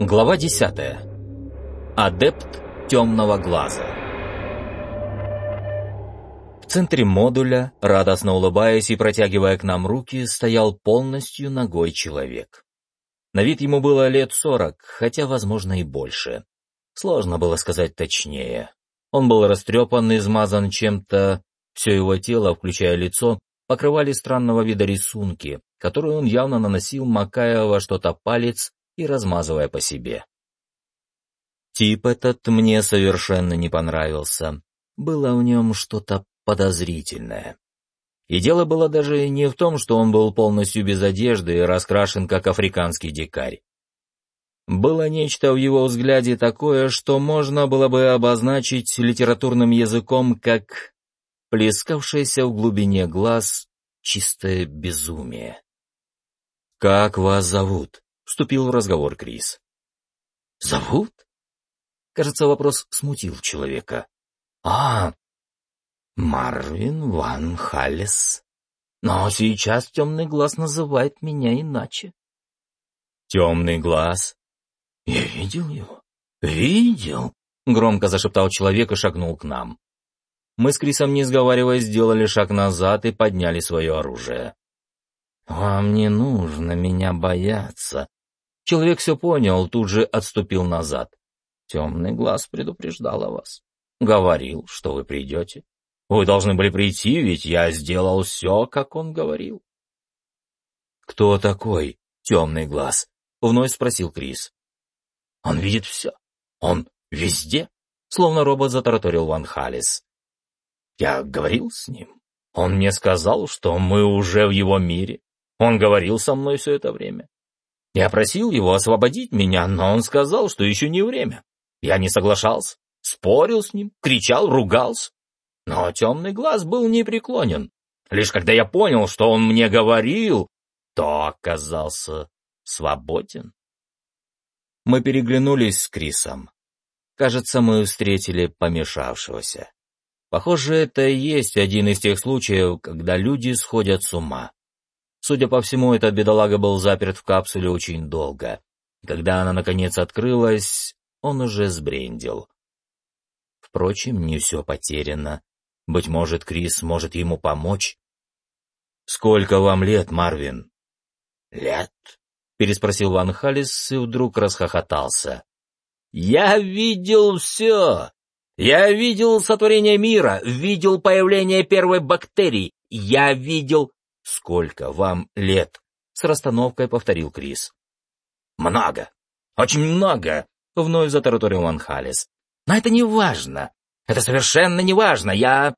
Глава 10. Адепт темного глаза. В центре модуля, радостно улыбаясь и протягивая к нам руки, стоял полностью ногой человек. На вид ему было лет сорок, хотя, возможно, и больше. Сложно было сказать точнее. Он был растрепан измазан чем-то, все его тело, включая лицо, покрывали странного вида рисунки, которые он явно наносил, макая во что-то палец и размазывая по себе. Тип этот мне совершенно не понравился. Было в нем что-то подозрительное. И дело было даже не в том, что он был полностью без одежды и раскрашен, как африканский дикарь. Было нечто в его взгляде такое, что можно было бы обозначить литературным языком как плескавшееся в глубине глаз чистое безумие. «Как вас зовут?» — вступил в разговор Крис. «Зовут?» Кажется, вопрос смутил человека. «А, Марвин Ван Халлес. Но сейчас темный глаз называет меня иначе». «Темный глаз?» «Я видел его. Видел?» — громко зашептал человек и шагнул к нам. Мы с Крисом, не сговариваясь, сделали шаг назад и подняли свое оружие. «Вам не нужно меня бояться», Человек все понял, тут же отступил назад. Темный глаз предупреждал о вас. Говорил, что вы придете. Вы должны были прийти, ведь я сделал все, как он говорил. «Кто такой темный глаз?» — вновь спросил Крис. «Он видит все. Он везде», — словно робот затараторил Ван Халис. «Я говорил с ним. Он мне сказал, что мы уже в его мире. Он говорил со мной все это время. Я просил его освободить меня, но он сказал, что еще не время. Я не соглашался, спорил с ним, кричал, ругался. Но темный глаз был непреклонен. Лишь когда я понял, что он мне говорил, то оказался свободен. Мы переглянулись с Крисом. Кажется, мы встретили помешавшегося. Похоже, это и есть один из тех случаев, когда люди сходят с ума. Судя по всему, этот бедолага был заперт в капсуле очень долго. Когда она, наконец, открылась, он уже сбрендил. Впрочем, не все потеряно. Быть может, Крис может ему помочь? «Сколько вам лет, Марвин?» «Лет?» — переспросил Ван Халис и вдруг расхохотался. «Я видел все! Я видел сотворение мира, видел появление первой бактерии, я видел «Сколько вам лет?» — с расстановкой повторил Крис. «Много. Очень много», — вновь затараторил Ван Халис. «Но это не важно. Это совершенно не важно. Я...»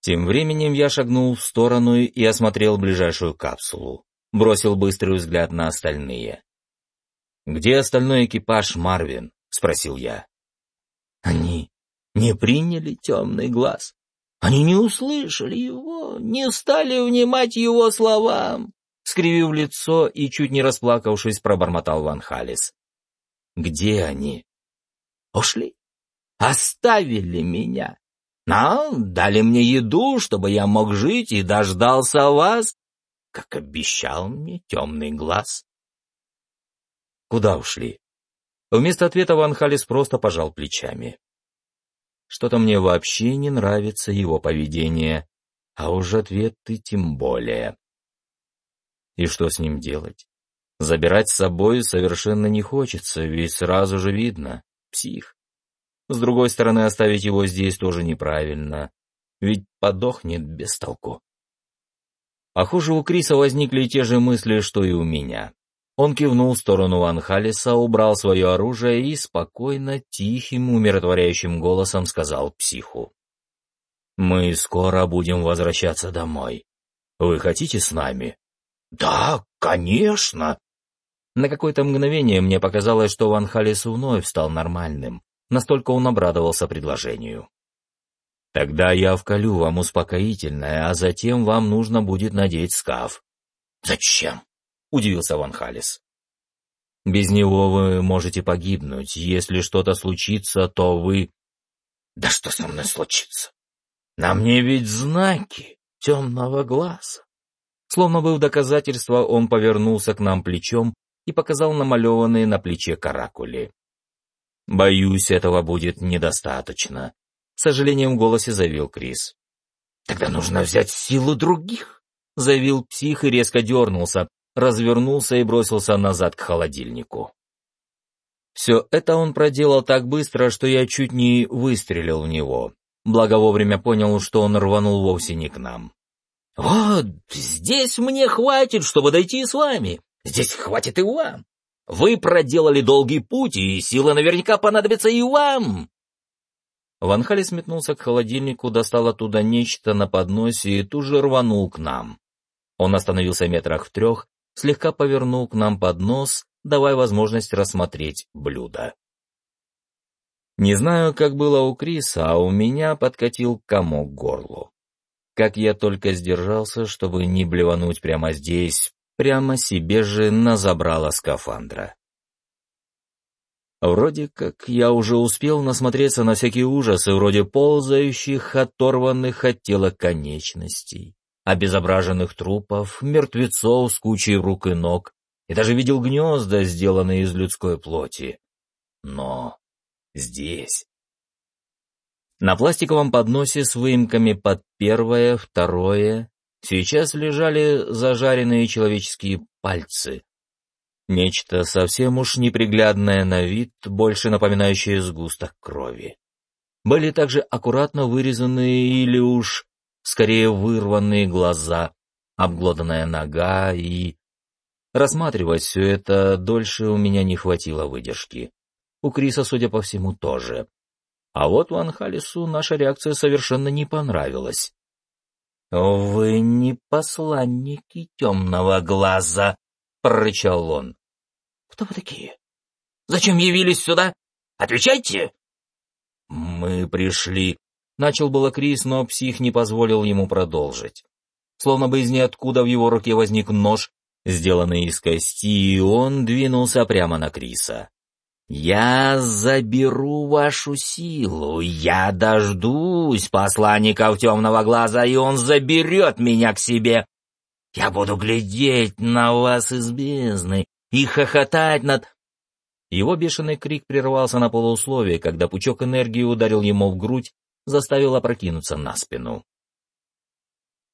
Тем временем я шагнул в сторону и осмотрел ближайшую капсулу. Бросил быстрый взгляд на остальные. «Где остальной экипаж, Марвин?» — спросил я. «Они не приняли темный глаз», они не услышали его, не стали внимать его словам. Скривив лицо и чуть не расплакавшись, пробормотал Ван Халис. «Где они?» «Ушли. Оставили меня. Но дали мне еду, чтобы я мог жить и дождался вас, как обещал мне темный глаз». «Куда ушли?» Вместо ответа Ван Халис просто пожал плечами. Что-то мне вообще не нравится его поведение, а уж ответы тем более. И что с ним делать? Забирать с собой совершенно не хочется, ведь сразу же видно — псих. С другой стороны, оставить его здесь тоже неправильно, ведь подохнет без толку. Похоже, у Криса возникли те же мысли, что и у меня. Он кивнул в сторону Ван Халиса, убрал свое оружие и спокойно, тихим, умиротворяющим голосом сказал психу. «Мы скоро будем возвращаться домой. Вы хотите с нами?» «Да, конечно!» На какое-то мгновение мне показалось, что Ван Халис вновь стал нормальным. Настолько он обрадовался предложению. «Тогда я вколю вам успокоительное, а затем вам нужно будет надеть скаф». «Зачем?» — удивился Ван Халис. «Без него вы можете погибнуть. Если что-то случится, то вы...» «Да что со мной случится? На мне ведь знаки темного глаза». Словно бы в доказательство, он повернулся к нам плечом и показал намалеванные на плече каракули. «Боюсь, этого будет недостаточно», — с сожалением в голосе заявил Крис. «Тогда нужно взять силу других», — заявил псих и резко дернулся, развернулся и бросился назад к холодильнику. Все это он проделал так быстро, что я чуть не выстрелил в него. Благо вовремя понял, что он рванул вовсе не к нам. «Вот, здесь мне хватит, чтобы дойти с вами. Здесь хватит и вам. Вы проделали долгий путь, и сила наверняка понадобится и вам!» Ван Халис метнулся к холодильнику, достал оттуда нечто на подносе и тут же рванул к нам. Он остановился метрах в трех, слегка повернул к нам поднос, давая возможность рассмотреть блюдо. Не знаю, как было у Криса, а у меня подкатил комок к горлу. Как я только сдержался, чтобы не блевануть прямо здесь, прямо себе же на забрало скафандра. Вроде как я уже успел насмотреться на всякие ужасы, вроде ползающих, оторванных от тела конечностей, обезображенных трупов, мертвецов с кучей рук и ног, и даже видел гнезда, сделанные из людской плоти. Но здесь... На пластиковом подносе с выемками под первое, второе, сейчас лежали зажаренные человеческие пальцы. Нечто совсем уж неприглядное на вид, больше напоминающее сгусток крови. Были также аккуратно вырезанные или уж скорее вырванные глаза, обглоданная нога и Рассматривать все это дольше у меня не хватило выдержки. У Криса, судя по всему, тоже. А вот Ван Халису наша реакция совершенно не понравилась. «Вы не посланники темного глаза», — прорычал он. «Кто вы такие? Зачем явились сюда? Отвечайте!» «Мы пришли», — начал было Крис, но псих не позволил ему продолжить. Словно бы из ниоткуда в его руке возник нож, сделанный из кости, и он двинулся прямо на Криса. «Я заберу вашу силу, я дождусь посланников темного глаза, и он заберет меня к себе. Я буду глядеть на вас из бездны и хохотать над...» Его бешеный крик прервался на полусловие, когда пучок энергии ударил ему в грудь, заставил опрокинуться на спину.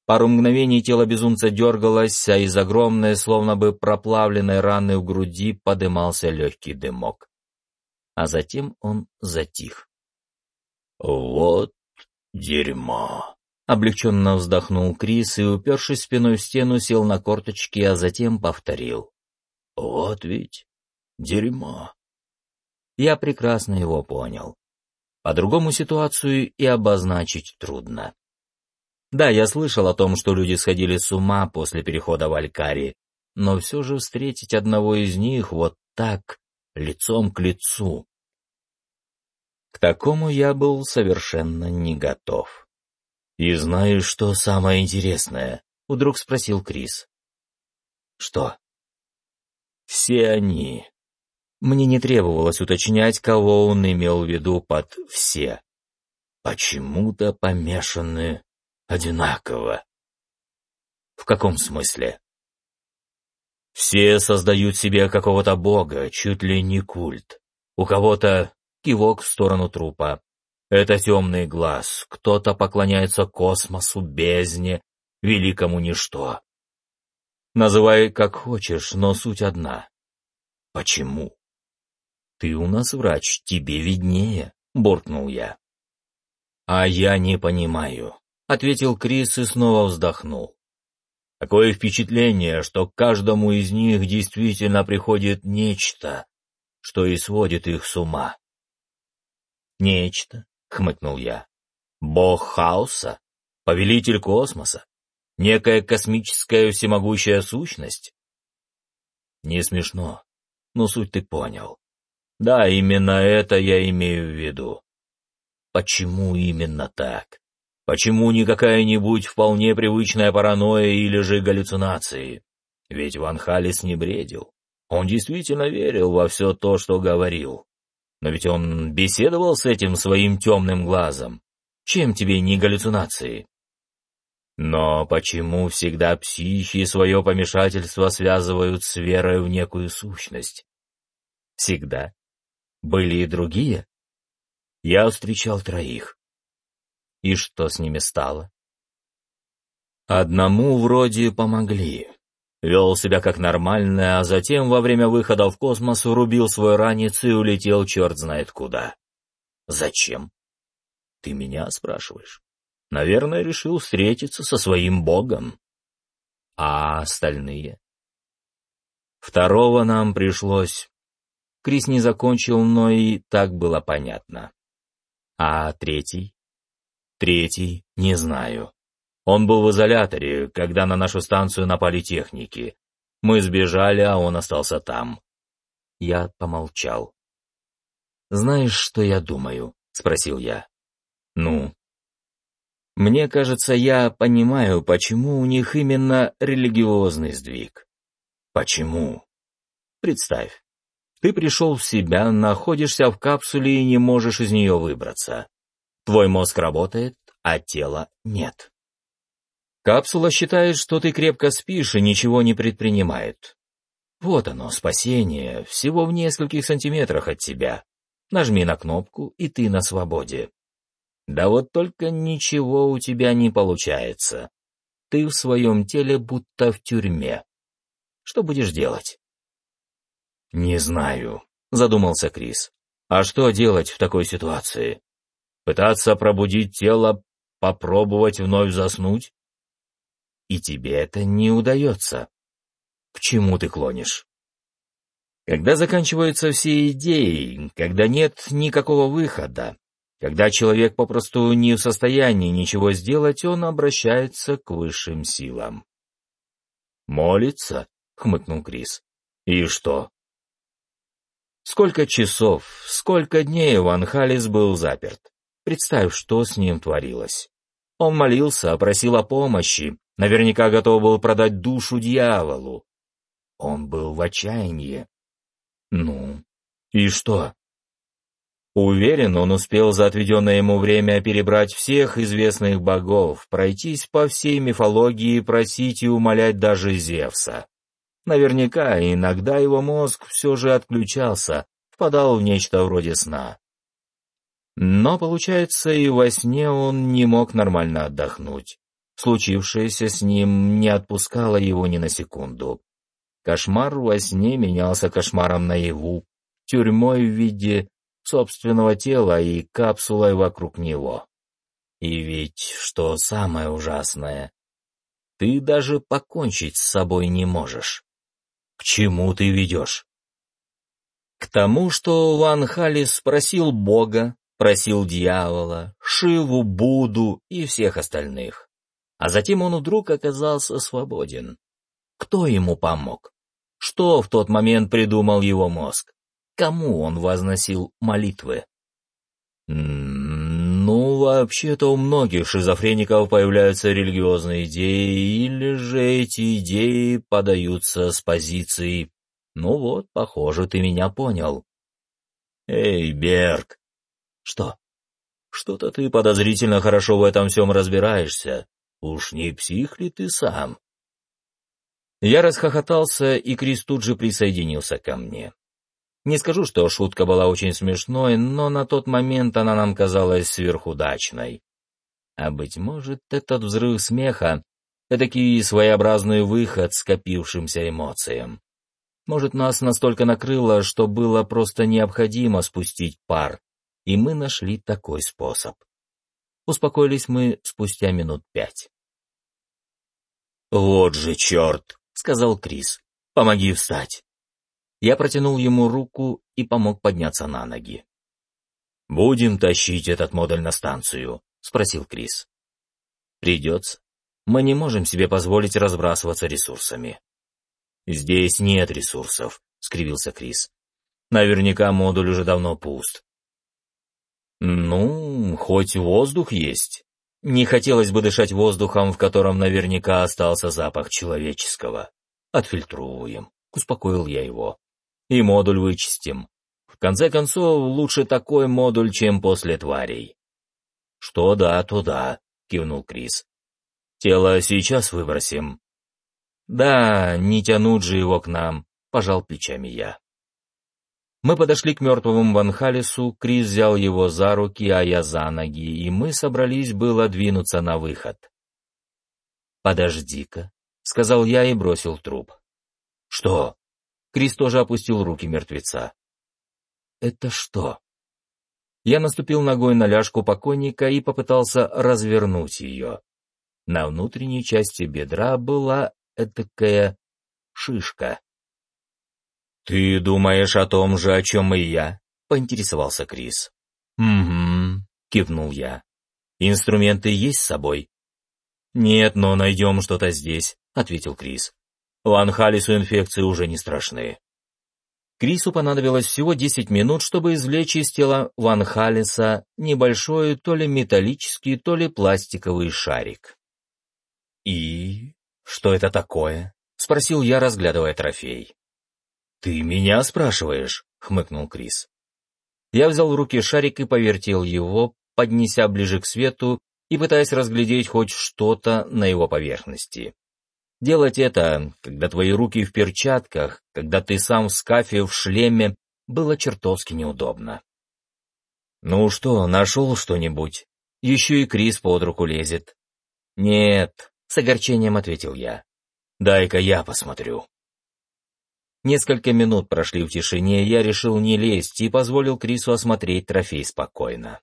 Пару мгновений тело безумца дергалось, а из огромной, словно бы проплавленной раны в груди подымался легкий дымок. А затем он затих. «Вот дерьмо!» — облегченно вздохнул Крис и, упершись спиной в стену, сел на корточки, а затем повторил. «Вот ведь дерьмо!» Я прекрасно его понял. По-другому ситуацию и обозначить трудно. Да, я слышал о том, что люди сходили с ума после перехода в Алькари, но все же встретить одного из них вот так, лицом к лицу. К такому я был совершенно не готов. «И знаешь, что самое интересное?» — вдруг спросил Крис. «Что?» «Все они». Мне не требовалось уточнять, кого он имел в виду под «все». Почему-то помешаны одинаково. В каком смысле? Все создают себе какого-то бога, чуть ли не культ. У кого-то кивок в сторону трупа. Это темный глаз, кто-то поклоняется космосу, бездне, великому ничто. Называй как хочешь, но суть одна. Почему? Ты у нас врач, тебе виднее, буркнул я. А я не понимаю. — ответил Крис и снова вздохнул. Такое впечатление, что каждому из них действительно приходит нечто, что и сводит их с ума. «Нечто», — хмыкнул я. «Бог хаоса? Повелитель космоса? Некая космическая всемогущая сущность?» «Не смешно, но суть ты понял. Да, именно это я имею в виду. Почему именно так?» Почему не какая-нибудь вполне привычная паранойя или же галлюцинации? Ведь Ван Халис не бредил. Он действительно верил во все то, что говорил. Но ведь он беседовал с этим своим темным глазом. Чем тебе не галлюцинации? Но почему всегда психи свое помешательство связывают с верой в некую сущность? Всегда. Были и другие? Я встречал троих. И что с ними стало? Одному вроде помогли. Вел себя как нормально, а затем во время выхода в космос урубил свой ранец и улетел черт знает куда. Зачем? Ты меня спрашиваешь? Наверное, решил встретиться со своим богом. А остальные? Второго нам пришлось... Крис не закончил, но и так было понятно. А третий? Третий не знаю. Он был в изоляторе, когда на нашу станцию напали техники. Мы сбежали, а он остался там. Я помолчал. «Знаешь, что я думаю?» — спросил я. «Ну?» «Мне кажется, я понимаю, почему у них именно религиозный сдвиг. Почему? Представь, ты пришел в себя, находишься в капсуле и не можешь из нее выбраться. Твой мозг работает, а тела нет. Капсула считает, что ты крепко спишь и ничего не предпринимает. Вот оно, спасение, всего в нескольких сантиметрах от тебя. Нажми на кнопку, и ты на свободе. Да вот только ничего у тебя не получается. Ты в своем теле будто в тюрьме. Что будешь делать? Не знаю, задумался Крис. А что делать в такой ситуации? Пытаться пробудить тело, попробовать вновь заснуть? и тебе это не удается. К чему ты клонишь? Когда заканчиваются все идеи, когда нет никакого выхода, когда человек попросту не в состоянии ничего сделать, он обращается к высшим силам. «Молится?» — хмыкнул Крис. «И что?» Сколько часов, сколько дней Ван Халис был заперт. Представь, что с ним творилось. Он молился, просил о помощи, Наверняка готов был продать душу дьяволу. Он был в отчаянии. Ну, и что? Уверен, он успел за отведенное ему время перебрать всех известных богов, пройтись по всей мифологии, просить и умолять даже Зевса. Наверняка иногда его мозг все же отключался, впадал в нечто вроде сна. Но, получается, и во сне он не мог нормально отдохнуть. Случившееся с ним не отпускало его ни на секунду. Кошмар во сне менялся кошмаром наяву, тюрьмой в виде собственного тела и капсулой вокруг него. И ведь, что самое ужасное, ты даже покончить с собой не можешь. Чему ты ведешь? К тому, что Ван Халис спросил Бога, просил дьявола, Шиву, Буду и всех остальных. А затем он вдруг оказался свободен. Кто ему помог? Что в тот момент придумал его мозг? Кому он возносил молитвы? Ну, вообще-то у многих шизофреников появляются религиозные идеи, или же эти идеи подаются с позиции «Ну вот, похоже, ты меня понял». «Эй, Берг!» «Что?» «Что-то ты подозрительно хорошо в этом всем разбираешься. Уж не псих ли ты сам? Я расхохотался, и Крис тут же присоединился ко мне. Не скажу, что шутка была очень смешной, но на тот момент она нам казалась сверхудачной. А быть может, этот взрыв смеха — этакий своеобразный выход скопившимся эмоциям. Может, нас настолько накрыло, что было просто необходимо спустить пар, и мы нашли такой способ. Успокоились мы спустя минут пять. «Вот же черт!» — сказал Крис. «Помоги встать!» Я протянул ему руку и помог подняться на ноги. «Будем тащить этот модуль на станцию?» — спросил Крис. «Придется. Мы не можем себе позволить разбрасываться ресурсами». «Здесь нет ресурсов», — скривился Крис. «Наверняка модуль уже давно пуст». «Ну, хоть воздух есть», не хотелось бы дышать воздухом, в котором наверняка остался запах человеческого. Отфильтруем, успокоил я его. И модуль вычистим. В конце концов, лучше такой модуль, чем после тварей. Что да, то да, кивнул Крис. Тело сейчас выбросим. Да, не тянут же его к нам, пожал плечами я. Мы подошли к мертвому Ванхалису, Крис взял его за руки, а я за ноги, и мы собрались было двинуться на выход. «Подожди-ка», — сказал я и бросил труп. «Что?» Крис тоже опустил руки мертвеца. «Это что?» Я наступил ногой на ляжку покойника и попытался развернуть ее. На внутренней части бедра была этакая шишка. «Ты думаешь о том же, о чем и я?» — поинтересовался Крис. «Угу», — кивнул я. «Инструменты есть с собой?» «Нет, но найдем что-то здесь», — ответил Крис. «Ван Халису инфекции уже не страшны». Крису понадобилось всего 10 минут, чтобы извлечь из тела Ван Халиса небольшой то ли металлический, то ли пластиковый шарик. «И что это такое?» — спросил я, разглядывая трофей. «Ты меня спрашиваешь?» — хмыкнул Крис. Я взял в руки шарик и повертел его, поднеся ближе к свету и пытаясь разглядеть хоть что-то на его поверхности. Делать это, когда твои руки в перчатках, когда ты сам в скафе в шлеме, было чертовски неудобно. «Ну что, нашел что-нибудь?» Еще и Крис под руку лезет. «Нет», — с огорчением ответил я. «Дай-ка я посмотрю». Несколько минут прошли в тишине, я решил не лезть и позволил Крису осмотреть трофей спокойно.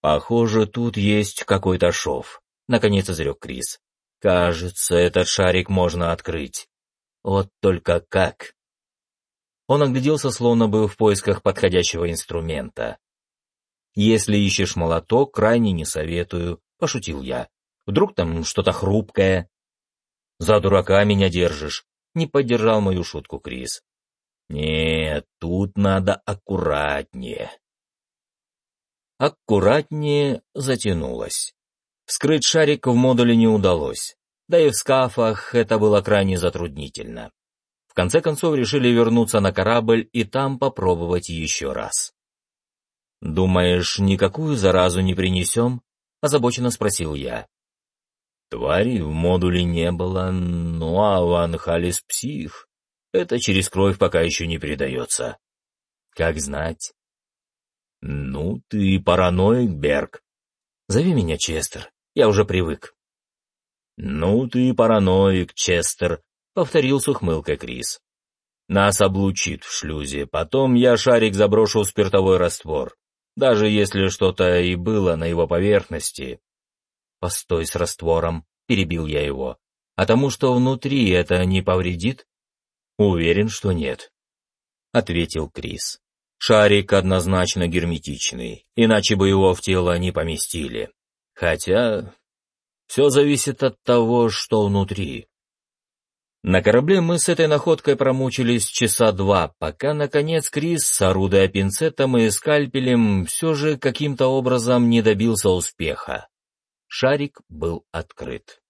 «Похоже, тут есть какой-то шов», — наконец изрек Крис. Кажется, этот шарик можно открыть. Вот только как? Он огляделся, словно был в поисках подходящего инструмента. «Если ищешь молоток, крайне не советую», — пошутил я. «Вдруг там что-то хрупкое?» «За дурака меня держишь», — не поддержал мою шутку Крис. «Нет, тут надо аккуратнее». Аккуратнее затянулось. Вскрыть шарик в модуле не удалось, да и в скафах это было крайне затруднительно. В конце концов решили вернуться на корабль и там попробовать еще раз. «Думаешь, никакую заразу не принесем?» — озабоченно спросил я. Твари в модуле не было, ну а Ван Халис псих. Это через кровь пока еще не передается. Как знать. Ну, ты параноик, Берг. Зови меня Честер. Я уже привык. «Ну ты параноик, Честер», — повторил с ухмылкой Крис. «Нас облучит в шлюзе, потом я шарик заброшу в спиртовой раствор, даже если что-то и было на его поверхности». «Постой с раствором», — перебил я его. «А тому, что внутри, это не повредит?» «Уверен, что нет», — ответил Крис. «Шарик однозначно герметичный, иначе бы его в тело не поместили. Хотя все зависит от того, что внутри. На корабле мы с этой находкой промучились часа два, пока, наконец, Крис, орудуя пинцетом и скальпелем, все же каким-то образом не добился успеха. Шарик был открыт.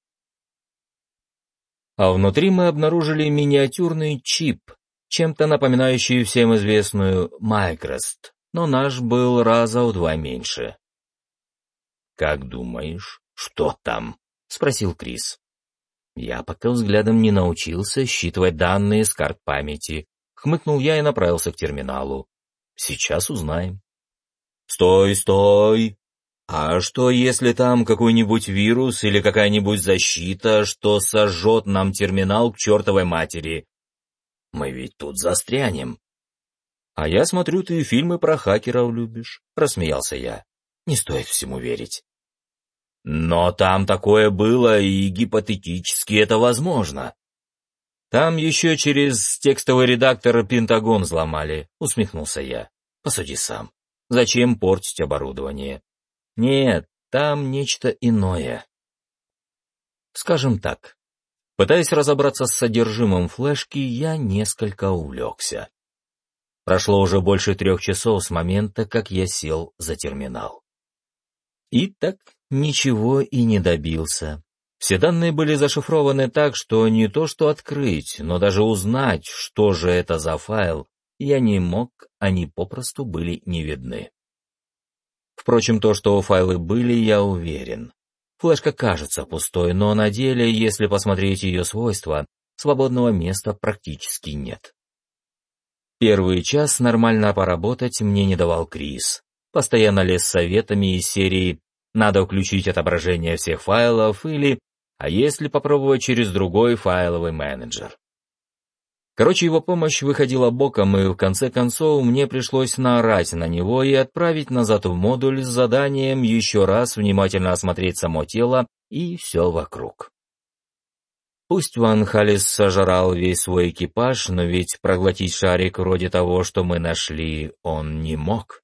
А внутри мы обнаружили миниатюрный чип, чем-то напоминающий всем известную Майкрост, но наш был раза в два меньше. «Как думаешь, что там?» — спросил Крис. Я пока взглядом не научился считывать данные с карт памяти. Хмыкнул я и направился к терминалу. Сейчас узнаем. «Стой, стой! А что, если там какой-нибудь вирус или какая-нибудь защита, что сожжет нам терминал к чертовой матери? Мы ведь тут застрянем». «А я смотрю, ты фильмы про хакеров любишь», — рассмеялся я. «Не стоит всему верить». Но там такое было, и гипотетически это возможно. Там еще через текстовый редактор Пентагон взломали, усмехнулся я. Посуди сам. Зачем портить оборудование? Нет, там нечто иное. Скажем так, пытаясь разобраться с содержимым флешки, я несколько увлекся. Прошло уже больше трех часов с момента, как я сел за терминал. И так ничего и не добился. Все данные были зашифрованы так, что не то что открыть, но даже узнать, что же это за файл, я не мог, они попросту были не видны. Впрочем, то, что файлы были, я уверен. Флешка кажется пустой, но на деле, если посмотреть ее свойства, свободного места практически нет. Первый час нормально поработать мне не давал Крис. Постоянно лез советами из серии «надо включить отображение всех файлов» или «а если попробовать через другой файловый менеджер». Короче, его помощь выходила боком, и в конце концов мне пришлось наорать на него и отправить назад в модуль с заданием еще раз внимательно осмотреть само тело и все вокруг. Пусть Ван Халис сожрал весь свой экипаж, но ведь проглотить шарик вроде того, что мы нашли, он не мог.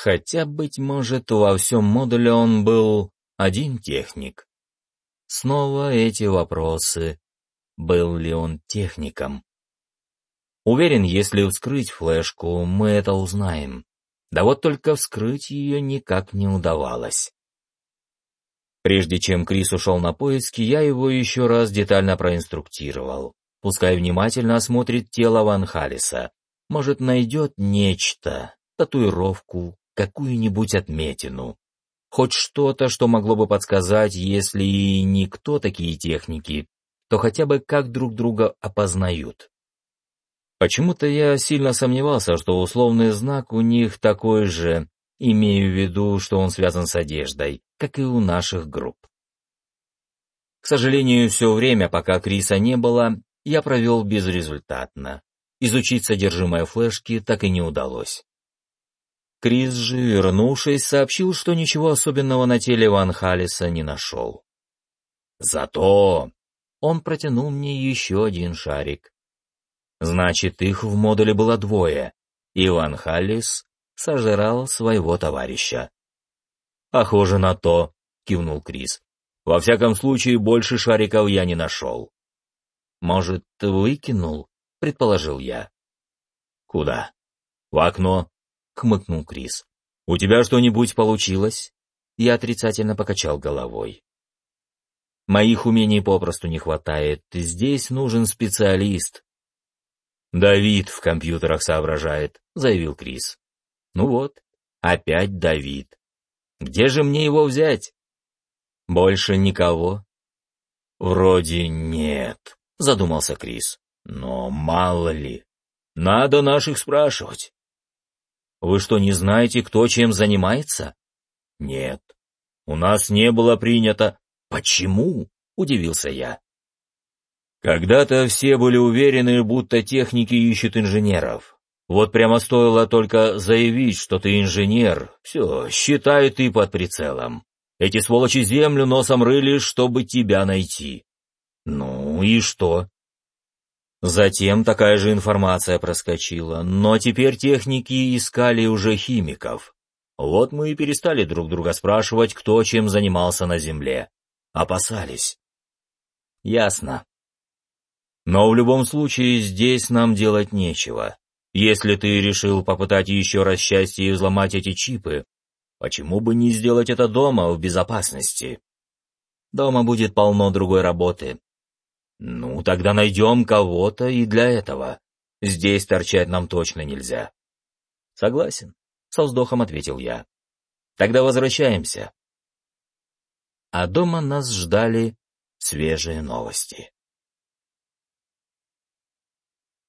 Хотя, быть может, во всем модуле он был один техник. Снова эти вопросы был ли он техником. Уверен, если вскрыть флешку, мы это узнаем. Да вот только вскрыть ее никак не удавалось. Прежде чем Крис ушел на поиски, я его еще раз детально проинструктировал. Пускай внимательно осмотрит тело Ван Халиса. Может, найдет нечто, татуировку, какую-нибудь отметину. Хоть что-то, что могло бы подсказать, если и никто такие техники, то хотя бы как друг друга опознают. Почему-то я сильно сомневался, что условный знак у них такой же, имею в виду, что он связан с одеждой, как и у наших групп. К сожалению, все время, пока Криса не было, я провел безрезультатно. Изучить содержимое флешки так и не удалось. Крис же, вернувшись, сообщил, что ничего особенного на теле Ван Халиса не нашел. Зато он протянул мне еще один шарик. Значит, их в модуле было двое. Иван Халлис сожрал своего товарища. «Похоже на то», — кивнул Крис. «Во всяком случае, больше шариков я не нашел». «Может, выкинул?» — предположил я. «Куда?» «В окно», — хмыкнул Крис. «У тебя что-нибудь получилось?» Я отрицательно покачал головой. Моих умений попросту не хватает. Здесь нужен специалист. Давид в компьютерах соображает, заявил Крис. Ну вот, опять Давид. Где же мне его взять? Больше никого? Вроде нет, задумался Крис. Но мало ли. Надо наших спрашивать. Вы что, не знаете, кто чем занимается? Нет. У нас не было принято. «Почему?» — удивился я. Когда-то все были уверены, будто техники ищут инженеров. Вот прямо стоило только заявить, что ты инженер, все, считай ты под прицелом. Эти сволочи землю носом рыли, чтобы тебя найти. Ну и что? Затем такая же информация проскочила, но теперь техники искали уже химиков. Вот мы и перестали друг друга спрашивать, кто чем занимался на Земле. Опасались. Ясно. Но в любом случае здесь нам делать нечего. Если ты решил попытать еще раз счастье и взломать эти чипы, почему бы не сделать это дома в безопасности? Дома будет полно другой работы. Ну, тогда найдем кого-то и для этого. Здесь торчать нам точно нельзя. Согласен, со вздохом ответил я. Тогда возвращаемся а дома нас ждали свежие новости.